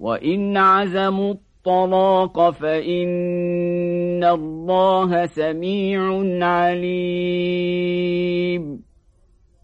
وإن عزموا الطلاق فإن الله سميع عليم